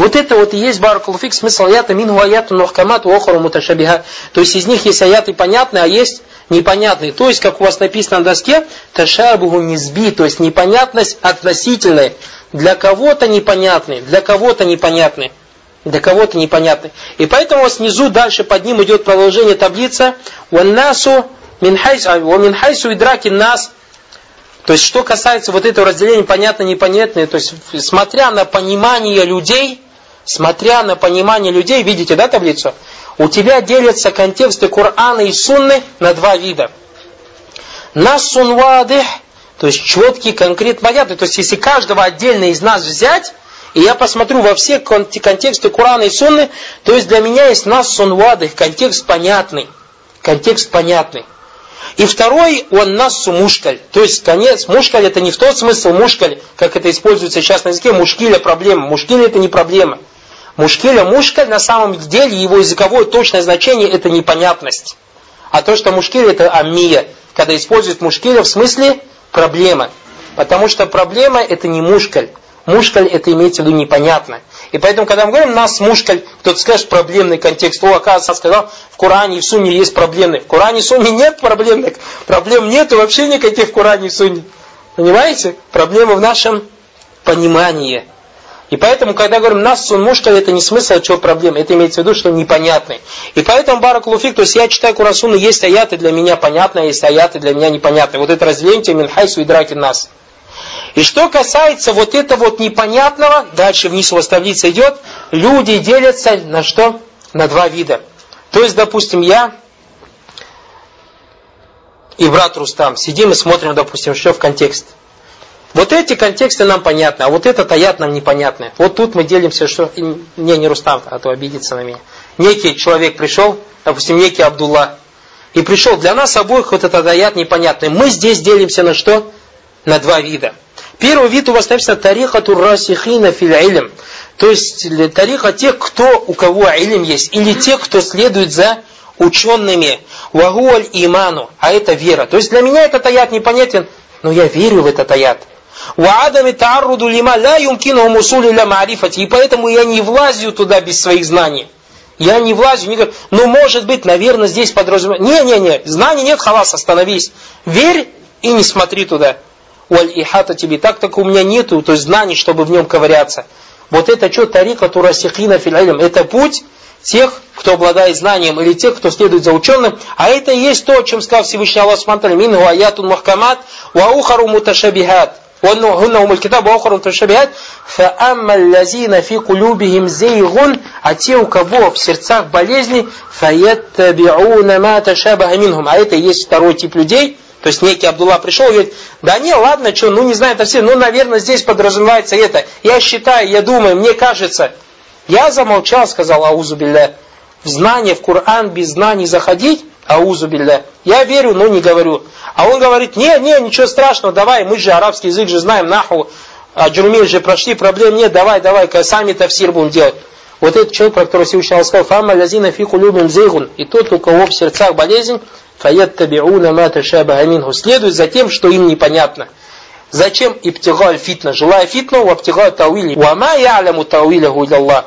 Вот это вот и есть баракулуфик, смысл аята мингу аяту нухкамат охару муташабиха. То есть из них есть аяты понятные, а есть непонятные. То есть, как у вас написано на доске, ташабуху низби, то есть непонятность относительная. Для кого-то непонятный, для кого-то непонятный. Для кого-то непонятный. И поэтому снизу дальше под ним идет продолжение таблица. «Ваннасу минхайсу идраки нас». То есть, что касается вот этого разделения понятно-непонятное, то есть, смотря на понимание людей, смотря на понимание людей, видите, да, таблицу? У тебя делятся контексты Корана и Сунны на два вида. Нас сунвадых, то есть четкий, конкретный, понятный. То есть, если каждого отдельно из нас взять, и я посмотрю во все контексты Корана и Сунны, то есть для меня есть нас сунвадых, контекст понятный. Контекст понятный. И второй, он нассу мушкаль. То есть, конец, мушкаль это не в тот смысл мушкаль, как это используется сейчас на языке, мушкиля проблема. Мушкиля это не проблема. Мушкиля, мушкаль на самом деле, его языковое точное значение это непонятность. А то, что мушкиль это амия, когда используют мушкиля в смысле проблема. Потому что проблема это не мушкаль. Мушкаль это имеется в виду непонятно. И поэтому, когда мы говорим нас мушкаль, кто-то скажет проблемный контекст. О, оказывается, сказал, в Коране и в Сунне есть проблемный. В Коране и Сунне нет проблемных. Проблем нет вообще никаких в Коране и Сунне. Понимаете? Проблема в нашем понимании. И поэтому, когда говорим нас сун мушкаль, это не смысл, от чего проблема. Это имеется в виду, что непонятный. И поэтому барак луфик, то есть я читаю Куран Сунну, есть аяты для меня понятные, есть аяты для меня непонятные. Вот это разделение минхайсу и драки нас. И что касается вот этого вот непонятного, дальше вниз у вас таблица идет, люди делятся на что? На два вида. То есть, допустим, я и брат Рустам сидим и смотрим, допустим, что в контекст. Вот эти контексты нам понятны, а вот этот аят нам непонятный. Вот тут мы делимся, что... Не, не Рустам, а то обидится на меня. Некий человек пришел, допустим, некий Абдулла, и пришел для нас обоих вот этот аят непонятный. Мы здесь делимся на что? На два вида. Первый вид у вас написано тариха туррасихина фил. То есть тариха тех, кто, у кого илм есть, или тех, кто следует за учеными. Вагуаль иману, а это вера. То есть для меня этот аят непонятен, но я верю в этот аят. Ваадами таарруду лима ла юмкину мусули ля марифати. И поэтому я не влазю туда без своих знаний. Я не влазю, не говорю, ну может быть, наверное, здесь подразумевается. Не-не-не, знаний нет, халас, остановись. Верь и не смотри туда уаль ихата тебе. Так так у меня нету, то есть знаний, чтобы в нем ковыряться. Вот это что тарика турасихина фильалим. Это путь тех, кто обладает знанием, или тех, кто следует за ученым. А это и есть то, о чем сказал Всевышний Аллах Субтитры. Мингу аятун махкамат, ва ухару муташабихат. وأنهن أم الكتاب وأخر متشابهات فأما الذين في قلوبهم زيغ а те, у кого в сердцах болезни فيتبعون ما تشابه منهم а это и есть второй тип людей – то есть некий Абдулла пришел и говорит, да не, ладно, что, ну не знаю это все, ну, наверное, здесь подразумевается это. Я считаю, я думаю, мне кажется. Я замолчал, сказал Аузу Билля. В знание, в Коран без знаний заходить, Аузу Билля. Я верю, но не говорю. А он говорит, не, не, ничего страшного, давай, мы же арабский язык же знаем, наху, а Джурмиль же прошли, проблем нет, давай, давай, сами тафсир будем делать. Вот этот человек, про которого Всевышний Аллах сказал, «Фама лязина фику любим зейгун». И тот, у кого в сердцах болезнь, «Фаяттабиуна ма ташаба аминху». Следует за тем, что им непонятно. Зачем ибтигаль фитна? Желая фитну, вабтигаль тауили. Вама я'ляму тауиляху илlallah.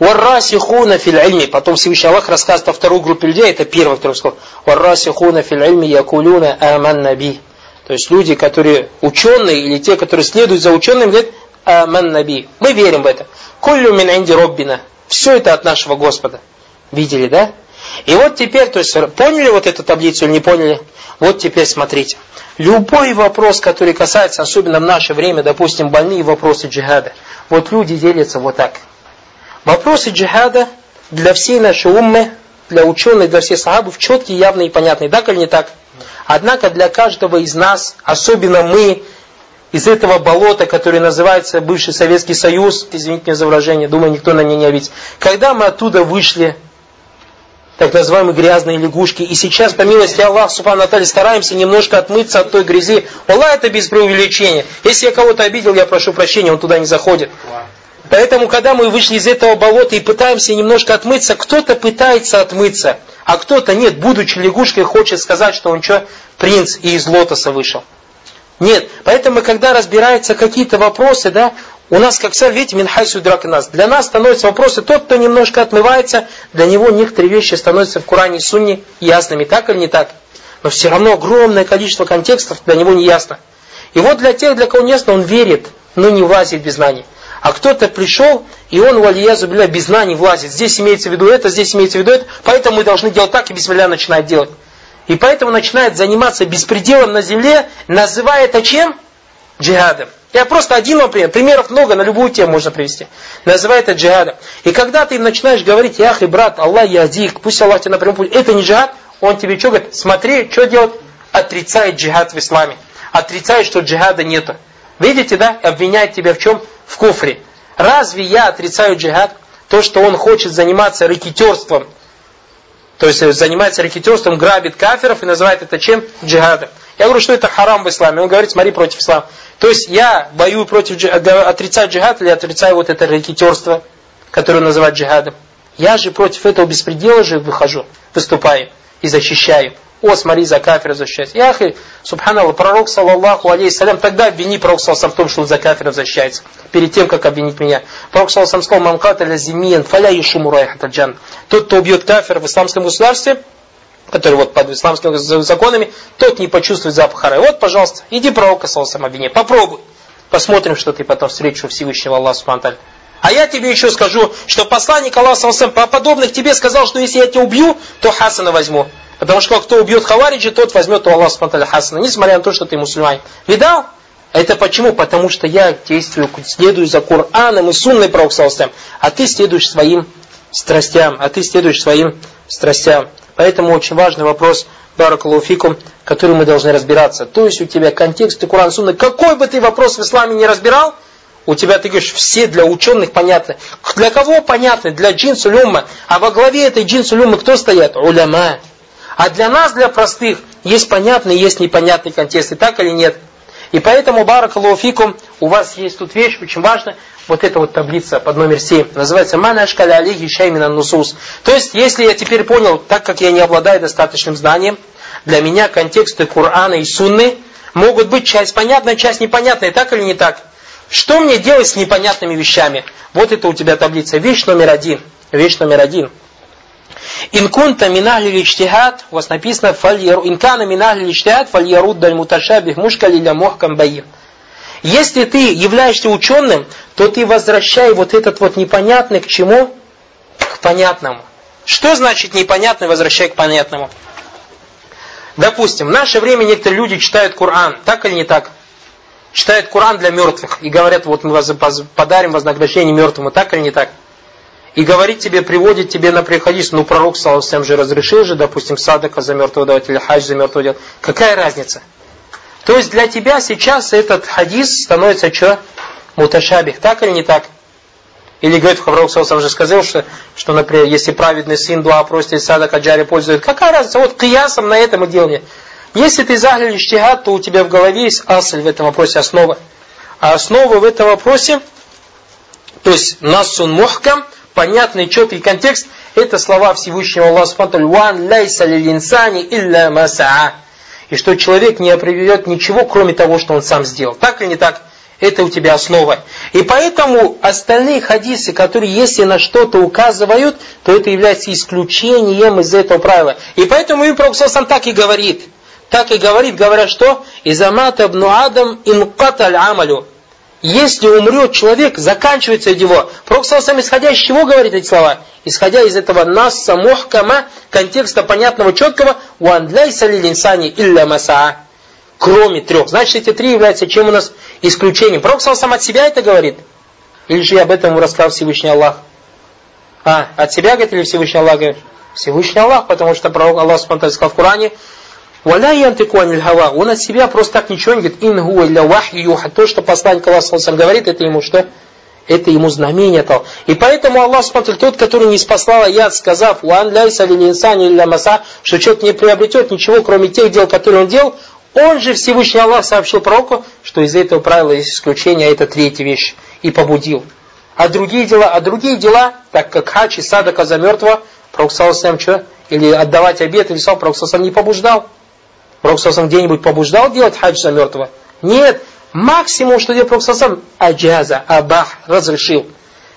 Варрасихуна фил ильми. Потом Всевышний Аллах рассказывает о второй группе людей. Это первый, который сказал. Варрасихуна фил ильми якулюна аман наби. То есть люди, которые ученые, или те, которые следуют за ученым, говорят, аман наби. Мы верим в это. Куллю мин инди роббина. Все это от нашего Господа. Видели, да? И вот теперь, то есть, поняли вот эту таблицу или не поняли? Вот теперь смотрите. Любой вопрос, который касается, особенно в наше время, допустим, больные вопросы джихада. Вот люди делятся вот так. Вопросы джихада для всей нашей уммы, для ученых, для всех сахабов четкие, явные и понятные. Так или не так? Однако для каждого из нас, особенно мы, из этого болота, которое называется бывший Советский Союз, извините меня за выражение, думаю, никто на меня не обидится. Когда мы оттуда вышли, так называемые грязные лягушки, и сейчас, по милости Аллаха, Субхану Атали, стараемся немножко отмыться от той грязи. Аллах, это без преувеличения. Если я кого-то обидел, я прошу прощения, он туда не заходит. Поэтому, когда мы вышли из этого болота и пытаемся немножко отмыться, кто-то пытается отмыться, а кто-то нет, будучи лягушкой, хочет сказать, что он что, принц и из лотоса вышел. Нет. Поэтому, когда разбираются какие-то вопросы, да, у нас, как сказали, видите, минхайсу драк нас. Для нас становятся вопросы, тот, кто немножко отмывается, для него некоторые вещи становятся в Коране и Сунне ясными, так или не так. Но все равно огромное количество контекстов для него не ясно. И вот для тех, для кого не ясно, он верит, но не влазит без знаний. А кто-то пришел, и он, валиязу биля, без знаний влазит. Здесь имеется в виду это, здесь имеется в виду это, поэтому мы должны делать так, и бисмилля начинает делать. И поэтому начинает заниматься беспределом на земле, называя это чем? Джихадом. Я просто один вам пример. Примеров много, на любую тему можно привести. Называй это джихадом. И когда ты начинаешь говорить, ях и брат, Аллах ядик, пусть Аллах тебя напрямую путь, это не джихад, он тебе что говорит? Смотри, что делать? Отрицает джихад в исламе. Отрицает, что джихада нету. Видите, да? Обвиняет тебя в чем? В куфре. Разве я отрицаю джихад? То, что он хочет заниматься рэкетерством, то есть занимается рэкетерством, грабит кафиров и называет это чем? Джихадом. Я говорю, что это харам в исламе. Он говорит, смотри против ислама. То есть я боюсь против, отрицаю джихад или отрицаю вот это рэкетерство, которое называют джихадом. Я же против этого беспредела же выхожу, выступаю и защищаю. О, смотри, за кафира защищается. И ахи, субханаллах, пророк, саллаллаху алейхиссалям, тогда обвини пророк саллаллаху в том, что он за кафира защищается. Перед тем, как обвинить меня. Пророк саллаллаху сказал, мамката ля зимиен, фаля юшуму джан. Тот, кто убьет кафира в исламском государстве, который вот под исламскими законами, тот не почувствует запах рая. Вот, пожалуйста, иди пророка саллаллаху обвини. Попробуй. Посмотрим, что ты потом встретишь Всевышнего Аллаха Субхану а я тебе еще скажу, что посланник Аллаха по подобных тебе сказал, что если я тебя убью, то Хасана возьму. Потому что кто убьет Хавариджи, тот возьмет у Аллаха Субтитры Хасана, несмотря на то, что ты мусульманин. Видал? Это почему? Потому что я действую, следую за Кораном и сунной Пророк а ты следуешь своим страстям, а ты следуешь своим страстям. Поэтому очень важный вопрос, Баракалуфикум, который мы должны разбираться. То есть у тебя контекст и Куран Сунна, какой бы ты вопрос в исламе не разбирал, у тебя, ты говоришь, все для ученых понятны. Для кого понятны? Для джинсу люмма. А во главе этой джинсу люммы кто стоят? Уляма. А для нас, для простых, есть понятный, есть непонятный контекст. И так или нет? И поэтому, Баракалуфикум, у вас есть тут вещь, очень важная, вот эта вот таблица под номер 7, называется «Мана ашкаля алейхи шаймина нусус». То есть, если я теперь понял, так как я не обладаю достаточным знанием, для меня контексты Корана и Сунны могут быть часть понятная, часть непонятная, так или не так? Что мне делать с непонятными вещами? Вот это у тебя таблица. Вещь номер один. Вещь номер один. Инкунта минахли личтихат, у вас написано, инкана минахли личтихат, фальярут даль муташабих мушка лиля мохкам баим. Если ты являешься ученым, то ты возвращай вот этот вот непонятный к чему? К понятному. Что значит непонятный возвращай к понятному? Допустим, в наше время некоторые люди читают Коран, так или не так? Читают Коран для мертвых и говорят, вот мы подарим вознаграждение мертвому, так или не так? и говорит тебе, приводит тебе на хадис, ну пророк Саласам же разрешил же, допустим, садака за мертвого давать или хадж за мертвого делать. Какая разница? То есть для тебя сейчас этот хадис становится что? Муташабих, так или не так? Или говорит, пророк Саласам же сказал, что, что, например, если праведный сын дуа просит, садака джари пользует, какая разница? Вот киясом на этом и делали. Если ты заглянешь штигат, то у тебя в голове есть асль в этом вопросе, основа. А основа в этом вопросе, то есть насун мухкам – понятный, четкий контекст, это слова Всевышнего Аллаха Субхану «Ван лайса лилинсани илля масаа». И что человек не определяет ничего, кроме того, что он сам сделал. Так или не так? Это у тебя основа. И поэтому остальные хадисы, которые если на что-то указывают, то это является исключением из этого правила. И поэтому и Пророк сам так и говорит. Так и говорит, говоря что? «Изамат абну адам инкаталь амалю». Если умрет человек, заканчивается его. Пророк сам исходя из чего говорит эти слова? Исходя из этого насса мухкама, контекста понятного, четкого, уандляйса лилинсани илля масаа. Кроме трех. Значит, эти три являются чем у нас исключением. Пророк сам от себя это говорит? Или же об этом рассказал Всевышний Аллах? А, от себя говорит или Всевышний Аллах говорит? Всевышний Аллах, потому что пророк Аллах сказал в Коране, Валя янтику аниль хава. Он от себя просто так ничего не говорит. Ин гуа илля вахью юха. То, что посланник Аллаха говорит, это ему что? Это ему знамение то. И поэтому Аллах смотрит, тот, который не спаслал яд, сказав, «Уан ляйса ли инсани илля маса», что человек не приобретет ничего, кроме тех дел, которые он делал, он же Всевышний Аллах сообщил пророку, что из этого правила есть исключение, а это третья вещь, и побудил. А другие дела, а другие дела, так как хач и садака за мертвого, пророк Саласам что? Или отдавать обед, или пророк Саласам не побуждал. Пророк где-нибудь побуждал делать хадж за мертвого? Нет. Максимум, что делал Пророк сам, аджаза, абах, разрешил.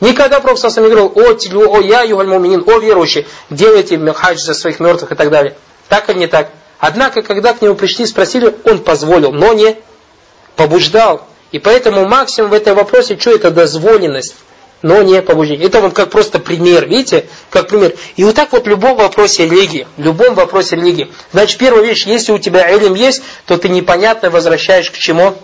Никогда Пророк сам не говорил, о, тилю, о, я, югаль муминин, о, верующие, делайте хадж за своих мертвых и так далее. Так или не так? Однако, когда к нему пришли спросили, он позволил, но не побуждал. И поэтому максимум в этом вопросе, что это дозволенность, но не побуждение. Это вам как просто пример, видите, как пример. И вот так вот в любом вопросе религии, в любом вопросе религии. Значит, первая вещь, если у тебя илим есть, то ты непонятно возвращаешь к чему?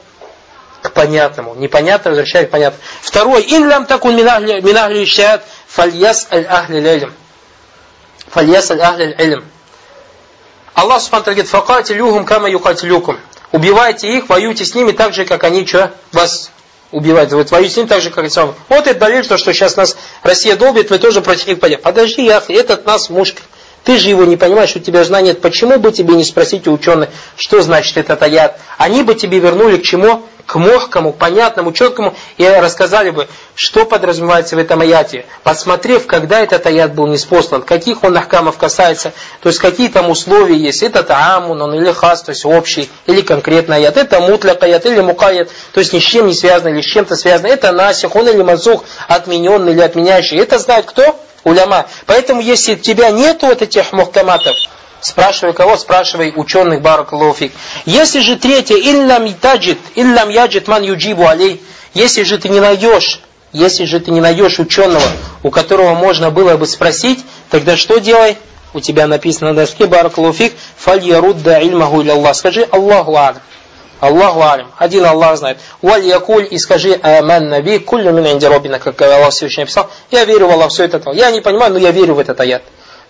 К понятному. Непонятно возвращаешь к понятному. Второе, ин лям такун минахли шаят фальяс аль ахли илм. Фальяс аль ахли илм. Аллах Субхану говорит, факатилюхум кама юкатилюкум. Убивайте их, воюйте с ними так же, как они что, вас убивают. Вот воюйте с ними так же, как и сам. Вот это далиль, то, что сейчас нас Россия долбит, мы тоже против них пойдем. Подожди, я, этот нас мушка. Ты же его не понимаешь, у тебя жена нет. Почему бы тебе не спросить у ученых, что значит этот аят? Они бы тебе вернули к чему? К мягкому, понятному, четкому, и рассказали бы, что подразумевается в этом аяте, посмотрев, когда этот аят был неспослан, каких он ахкамов касается, то есть какие там условия есть, это таамун, он или хас, то есть общий, или конкретный аят, это мутляк аят, или мукаят, то есть ни с чем не связано, или с чем-то связано, это насих, он или мазух, отмененный или отменяющий, это знает кто? Уляма. Поэтому, если у тебя нет вот этих мухкаматов, Спрашивай кого? Спрашивай ученых Баракалуфик. Если же третье, иллам таджит, иллам яджит ман юджибу алей. Если же ты не найдешь, если же ты не найдешь ученого, у которого можно было бы спросить, тогда что делай? У тебя написано на доске Баракалуфик, фаль ярудда ильмаху Аллах. Скажи Аллаху алям. Аллаху алим. Один Аллах знает. Валь якуль и скажи аман наби куллю мин инди как Аллах Всевышний написал. Я верю в Аллах, все это. Я не понимаю, но я верю в этот аят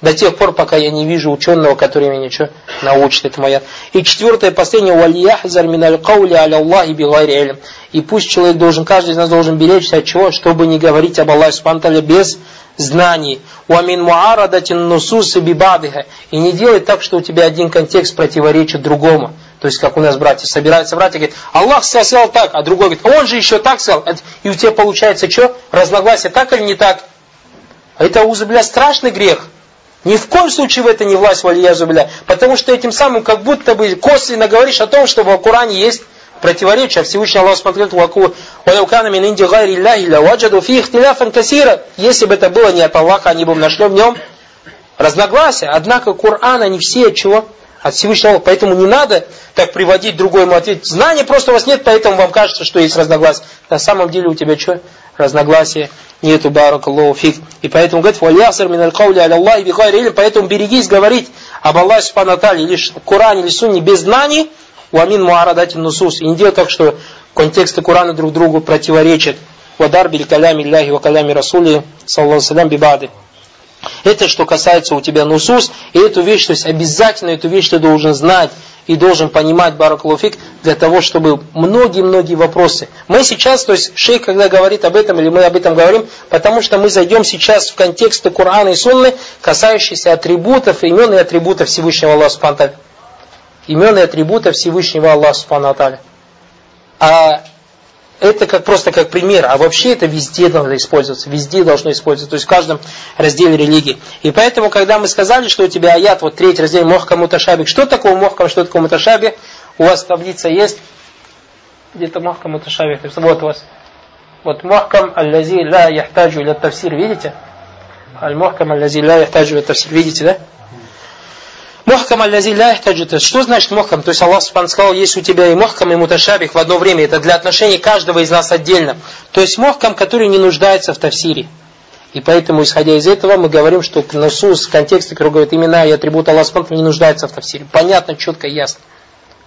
до тех пор, пока я не вижу ученого, который меня ничего научит. Это моя. И четвертое, последнее, вальяхзар миналь каули аля Аллахи бигайри И пусть человек должен, каждый из нас должен беречься от чего, чтобы не говорить об Аллахе Субтитры без знаний. Уамин муарадатин нусусы бибадиха. И не делай так, что у тебя один контекст противоречит другому. То есть, как у нас братья, собираются братья, говорят, Аллах сказал так, а другой говорит, он же еще так сказал. И у тебя получается что? Разногласие так или не так? Это, узубля, страшный грех. Ни в коем случае в это не власть валиязубля, потому что этим самым как будто бы косвенно говоришь о том, что в Коране есть противоречие. Всевышний Аллах смотрел ваку «Валяукана мин инди гайри Аллахи ла ваджаду фи ихтиляфан касира». Если бы это было не от Аллаха, они бы нашли в нем разногласия. Однако Коран, они все от чего? От Всевышнего Аллаха. Поэтому не надо так приводить другой ответ. Знания просто у вас нет, поэтому вам кажется, что есть разногласия. На самом деле у тебя что? Разногласия нету барак Аллаху фиг. И поэтому говорит, вальясар мин аль-каули аля Аллахи бихайри илм, поэтому берегись говорить об Аллахе Субхану Аталии, лишь Коране или Сунне без знаний, уамин муарадати нусус. И не делай так, что контексты Корана друг другу противоречат. Вадар били калями Аллахи ва калями Расули, саллаху салям бибады. Это что касается у тебя нусус, и эту вещь, то есть обязательно эту вещь ты должен знать и должен понимать Баракулуфик для того, чтобы многие-многие вопросы. Мы сейчас, то есть шейх, когда говорит об этом, или мы об этом говорим, потому что мы зайдем сейчас в контексты Корана и Сунны, касающиеся атрибутов, имен и атрибутов Всевышнего Аллаха Субхану Имен и атрибутов Всевышнего Аллаха Субхану А это как просто как пример, а вообще это везде должно использоваться, везде должно использоваться, то есть в каждом разделе религии. И поэтому, когда мы сказали, что у тебя аят, вот третий раздел Мохкам Муташабик, что такое Мохкам, что такое Муташабик, у вас таблица есть, где-то Мохкам Муташабик, вот у вас, вот Мохкам Аллази ла яхтаджу ля тавсир, видите? Аль-Мохкам Аллази ла яхтаджу ля тавсир, видите, да? Мухкам аллази ля Что значит мухкам? То есть Аллах Субхану сказал, есть у тебя и мухкам, и муташабих в одно время. Это для отношений каждого из нас отдельно. То есть мухкам, который не нуждается в тавсире. И поэтому, исходя из этого, мы говорим, что насус, контекст, который говорит имена и атрибуты Аллаха Субхану не нуждается в тавсире. Понятно, четко, ясно.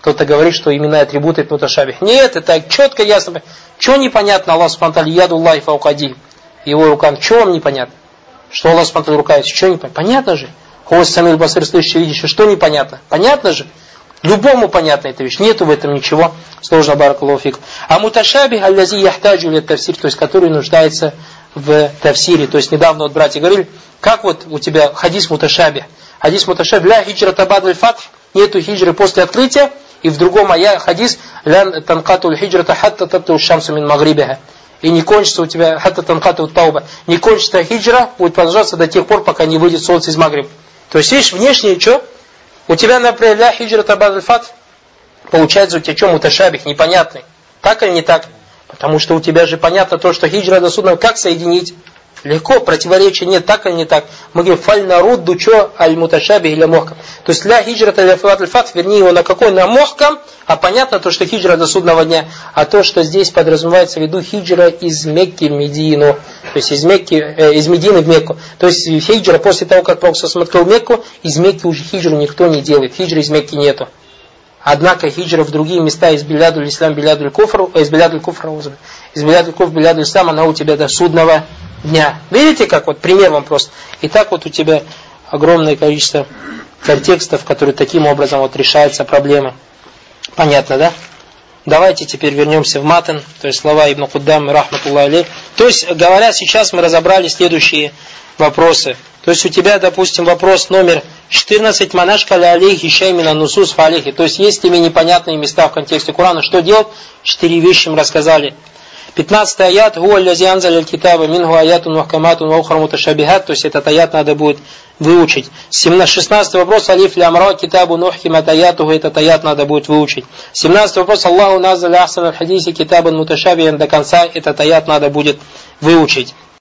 Кто-то говорит, что имена и атрибуты это муташабих. Нет, это четко, ясно. Чего непонятно Аллах Субхану яду Аллахи фаукади. Его рукам. Чего вам непонятно? Что Аллах Субхану рука? Чего непонятно? Понятно же. Хос Самил Басыр, слышащий, видящий, что непонятно? Понятно же? Любому понятна эта вещь. Нету в этом ничего сложного, баракалуфик. А муташаби аллази яхтаджу лет тавсир, то есть который нуждается в тавсире. То есть недавно вот братья говорили, как вот у тебя хадис муташаби. Хадис муташаби, ля хиджра табад фатх, нету хиджры после открытия. И в другом ая хадис, ля танкату хиджрата хатта тапту шамсу мин магрибиха и не кончится у тебя хатта танкату тауба, не кончится хиджра, будет продолжаться до тех пор, пока не выйдет солнце из Магриба. То есть, видишь, внешне что? У тебя, например, ля хиджра табад фат, получается у тебя что, муташабих, непонятный. Так или не так? Потому что у тебя же понятно то, что хиджра до судного как соединить? Легко, противоречия нет, так или не так. Мы говорим, фаль нарудду чо аль муташаби или мохкам. То есть для хиджрата для фат, верни его на какой? На мохкам, а понятно то, что хиджра до судного дня, а то, что здесь подразумевается в виду хиджра из Мекки в Медину, то есть из, Мекки, э, из Медины в Мекку. То есть хиджра после того, как Пророк смотрел Мекку, из Мекки уже хиджру никто не делает, хиджры из Мекки нету. Однако хиджра в другие места из Белядуль Ислам, Белядуль Куфр, э, из Белядуль Куфра, из Белядуль Куфр, Белядуль Ислам, она у тебя до судного дня. Видите, как вот пример вам просто. И так вот у тебя огромное количество контекстов, которые таким образом вот решаются проблемы. Понятно, да? Давайте теперь вернемся в матен, то есть слова Ибн Куддам, рахматуллах алей. То есть, говоря сейчас, мы разобрали следующие вопросы. То есть, у тебя, допустим, вопрос номер 14, манашка ля алейхи шеймина нусус фалихи. То есть, есть тебе непонятные места в контексте Корана. Что делать? Четыре вещи мы рассказали. 15 аят, гуа лязи анзаля китаба, мингу аятун вахкаматун ваухра муташабихат, то есть этот аят надо будет выучить. 16 вопрос, алиф лямра, китабу нухкимат аятуху, этот аят надо будет выучить. 17 вопрос, Аллаху назаля ахсан аль-хадиси, китабан муташабиан до конца, этот аят надо будет выучить.